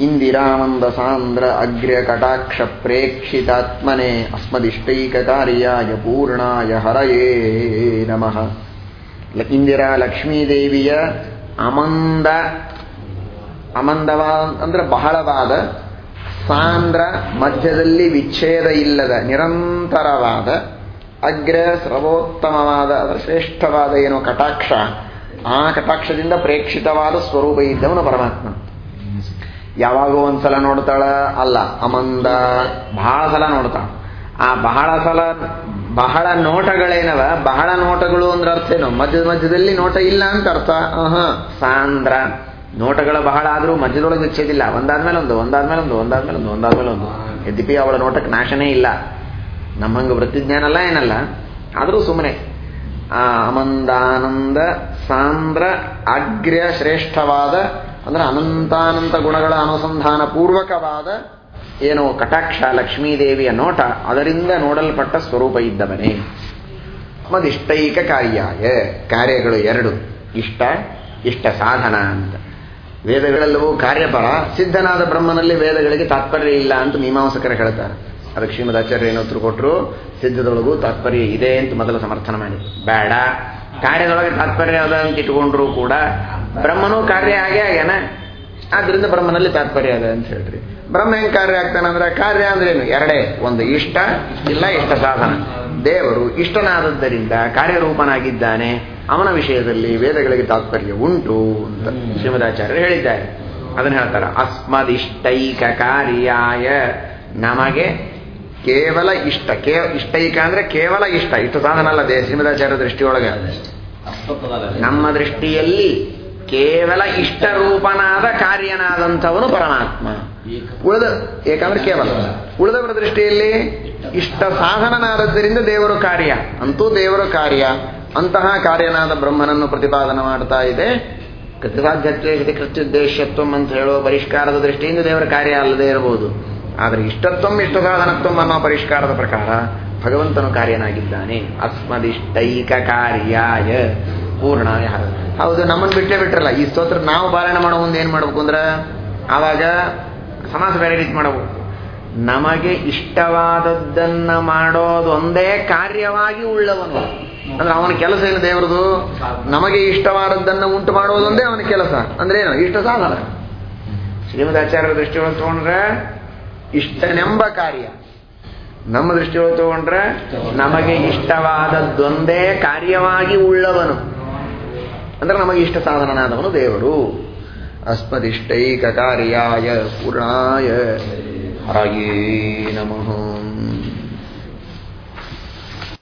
ಇಂದಿರಾನಂದ ಸಾಂದ್ರ ಅಗ್ರ್ಯ ಕಟಾಕ್ಷ ಪ್ರೇಕ್ಷಿತಾತ್ಮನೆ ಅಸ್ಮದಿಷ್ಟೈಕಕಾರ್ಯಾಯ ಪೂರ್ಣಾಯ ಹರಯೇ ನಮಃ. ಇಂದಿರಾ ಲಕ್ಷ್ಮೀದೇವಿಯ ಅಮಂದ, ಅಮಂದವಾದ, ಅಂದ್ರೆ ಬಹಳವಾದ ಸಾಂದ್ರ ಮಧ್ಯದಲ್ಲಿ ವಿಚ್ಛೇದ ಇಲ್ಲದ, ನಿರಂತರವಾದ, ಅಗ್ರ ಸರ್ವೋತ್ತಮವಾದ, ಅದರ ಶ್ರೇಷ್ಠವಾದ ಏನೋ ಕಟಾಕ್ಷ, ಆ ಕಟಾಕ್ಷದಿಂದ ಪ್ರೇಕ್ಷಿತವಾದ ಸ್ವರೂಪ ಇದ್ದವನು ಪರಮಾತ್ಮ. ಯಾವಾಗೋ ಒಂದ್ಸಲ ನೋಡ್ತಾಳ? ಅಲ್ಲ. ಅಮಂದ. ಬಹಳ ಸಲ ನೋಡ್ತಾಳ. ಆ ಬಹಳ ಸಲ, ಬಹಳ ನೋಟಗಳೇನವ? ಬಹಳ ನೋಟಗಳು ಅಂದ್ರೆ ಅರ್ಥ ಏನು? ಮಧ್ಯದ ಮಧ್ಯದಲ್ಲಿ ನೋಟ ಇಲ್ಲ ಅಂತ ಅರ್ಥ. ಆಹ, ಸಾಂದ್ರ. ನೋಟಗಳ ಬಹಳ ಆದರೂ ಮಧ್ಯದೊಳಗೆ ವಿಚ್ಛೇದಿಲ್ಲ ಒಂದಾದ್ಮೇಲೆ ಒಂದು ಒಂದಾದ್ಮೇಲೆ ಒಂದು ಒಂದಾದ್ಮೇಲೆ ಒಂದು ಒಂದಾದ್ಮೇಲೆ ಒಂದು ಯದ್ಯಪಿ ಅವಳ ನೋಟಕ್ಕೆ ನಾಶನೇ ಇಲ್ಲ. ನಮ್ಮಂಗ ವೃತ್ತಿಜ್ಞಾನ ಅಲ್ಲ ಏನಲ್ಲ. ಆದರೂ ಸುಮ್ಮನೆ ಆ ಅಮಂದಾನಂದ, ಸಾಂದ್ರ ಅಗ್ರ ಶ್ರೇಷ್ಠವಾದ ಅಂದ್ರೆ ಅನಂತಾನಂತ ಗುಣಗಳ ಅನುಸಂಧಾನ ಪೂರ್ವಕವಾದ ಏನೋ ಕಟಾಕ್ಷ ಲಕ್ಷ್ಮೀದೇವಿಯ ನೋಟ ಅದರಿಂದ ನೋಡಲ್ಪಟ್ಟ ಸ್ವರೂಪ ಇದ್ದವನೇ. ಮದಿಷ್ಟೈಕ ಕಾರ್ಯಾಯ. ಕಾರ್ಯಗಳು ಎರಡು. ಇಷ್ಟ ಇಷ್ಟ ಸಾಧನ ಅಂತ. ವೇದಗಳೆಲ್ಲವೂ ಕಾರ್ಯಪರ. ಸಿದ್ಧನಾದ ಬ್ರಹ್ಮನಲ್ಲಿ ವೇದಗಳಿಗೆ ತಾತ್ಪರ್ಯ ಇಲ್ಲ ಅಂತ ಮೀಮಾಂಸಕರು ಹೇಳ್ತಾರೆ. ಅದಕ್ಕೆ ಶ್ರೀಮದಾಚಾರ್ಯ ಏನೋ ಉತ್ತರ ಕೊಟ್ಟರು ಸಿದ್ಧದೊಳಗೂ ತಾತ್ಪರ್ಯ ಇದೆ ಅಂತ ಮೊದಲು ಸಮರ್ಥನ ಮಾಡಿದ್ರು. ಬೇಡ. ಕಾರ್ಯದೊಳಗೆ ತಾತ್ಪರ್ಯ ಅದ ಅಂತ ಇಟ್ಕೊಂಡ್ರು ಕೂಡ ಬ್ರಹ್ಮನೂ ಕಾರ್ಯ ಆಗೇ ಆಗ್ಯಾನ? ಆದ್ರಿಂದ ಬ್ರಹ್ಮನಲ್ಲಿ ತಾತ್ಪರ್ಯ ಅದ ಅಂತ ಹೇಳ್ರಿ. ಬ್ರಹ್ಮ ಹೆಂಗ್ ಕಾರ್ಯ ಆಗ್ತಾನಂದ್ರೆ ಕಾರ್ಯ ಅಂದ್ರೆ ಏನು? ಎರಡೇ, ಒಂದು ಇಷ್ಟ, ಇಲ್ಲ ಇಷ್ಟ ಸಾಧನ. ದೇವರು ಇಷ್ಟನಾದದ್ದರಿಂದ ಕಾರ್ಯರೂಪನಾಗಿದ್ದಾನೆ. ಅವನ ವಿಷಯದಲ್ಲಿ ವೇದಗಳಿಗೆ ತಾತ್ಪರ್ಯ ಉಂಟು ಅಂತ ಶ್ರೀಮದಾಚಾರ್ಯರು ಹೇಳಿದ್ದಾರೆ. ಅದನ್ನ ಹೇಳ್ತಾರೆ, ಅಸ್ಮದಿಷ್ಟೈಕ ಕಾರ್ಯಾಯ. ನಮಗೆ ಕೇವಲ ಇಷ್ಟ, ಕೇ, ಇಷ್ಟೈಕ ಅಂದ್ರೆ ಕೇವಲ ಇಷ್ಟ. ಇಷ್ಟು ಸಾಧನ ಅಲ್ಲ ದೇ ಶ್ರೀಮದಾಚಾರ್ಯ ದೃಷ್ಟಿಯೊಳಗೆ. ನಮ್ಮ ದೃಷ್ಟಿಯಲ್ಲಿ ಕೇವಲ ಇಷ್ಟರೂಪನಾದ ಕಾರ್ಯನಾದಂಥವನು ಪರಮಾತ್ಮ. ಉಳಿದ ಏಕಂದ್ರೆ ಕೇವಲ. ಉಳಿದವರ ದೃಷ್ಟಿಯಲ್ಲಿ ಇಷ್ಟ ಸಾಧನನಾದದ್ದರಿಂದ ದೇವರು ಕಾರ್ಯ. ಅಂತೂ ದೇವರ ಕಾರ್ಯ. ಅಂತಹ ಕಾರ್ಯನಾದ ಬ್ರಹ್ಮನನ್ನು ಪ್ರತಿಪಾದನೆ ಮಾಡ್ತಾ ಇದೆ. ಕೃತಿಸಾಧ್ಯತ್ವ ಕೃತ್ಯುದ್ದೇಶತ್ವಂ ಅಂತ ಹೇಳೋ ಪರಿಷ್ಕಾರದ ದೃಷ್ಟಿಯಿಂದ ದೇವರ ಕಾರ್ಯ ಅಲ್ಲದೆ ಇರಬಹುದು. ಆದರೆ ಇಷ್ಟತ್ವಂ, ಇಷ್ಟ ಸಾಧನತ್ವಂ ಅನ್ನೋ ಪರಿಷ್ಕಾರದ ಪ್ರಕಾರ ಭಗವಂತನು ಕಾರ್ಯನಾಗಿದ್ದಾನೆ. ಅಸ್ಮದಿಷ್ಟೈಕ ಕಾರ್ಯಾಯ. ಪೂರ್ಣಾಯ ಹೌದು ನಮ್ಮನ್ನು ಬಿಟ್ಟೇ ಬಿಟ್ರಲ್ಲ. ಈ ಸ್ತೋತ್ರ ನಾವು ಪಾರಾಯಣ ಮಾಡೋ ಮುಂದೆ ಏನ್ ಮಾಡ್ಬೇಕು ಅಂದ್ರೆ, ಆವಾಗ ಸಮಾಸ ಬೇರೆ ರೀತಿ ಮಾಡಬೇಕು. ನಮಗೆ ಇಷ್ಟವಾದದ್ದನ್ನ ಮಾಡೋದೊಂದೇ ಕಾರ್ಯವಾಗಿ ಉಳ್ಳವನು. ಅಂದ್ರೆ ಅವನ ಕೆಲಸ ಏನು ದೇವರದು? ನಮಗೆ ಇಷ್ಟವಾದದ್ದನ್ನ ಉಂಟು ಮಾಡುವುದೊಂದೇ ಅವನ ಕೆಲಸ. ಅಂದ್ರೆ ಏನು? ಇಷ್ಟ ಸಾಧನ. ಶ್ರೀಮದಾಚಾರ್ಯರ ದೃಷ್ಟಿಯೊಳಗೆ ತಗೊಂಡ್ರೆ ಇಷ್ಟನೆಂಬ ಕಾರ್ಯ. ನಮ್ಮ ದೃಷ್ಟಿಯೊಳಗೆ ತಗೊಂಡ್ರೆ ನಮಗೆ ಇಷ್ಟವಾದದ್ದೊಂದೇ ಕಾರ್ಯವಾಗಿ ಉಳ್ಳವನು. ಅಂದ್ರೆ ನಮಗೆ ಇಷ್ಟ ಸಾಧನನಾದವನು ದೇವರು. ಅಸ್ಮದಿಷ್ಟೈಕ ಕಾರ್ಯಾಯ ಪೂರ್ಣಾಯ ಹರಯೇ ನಮಃ.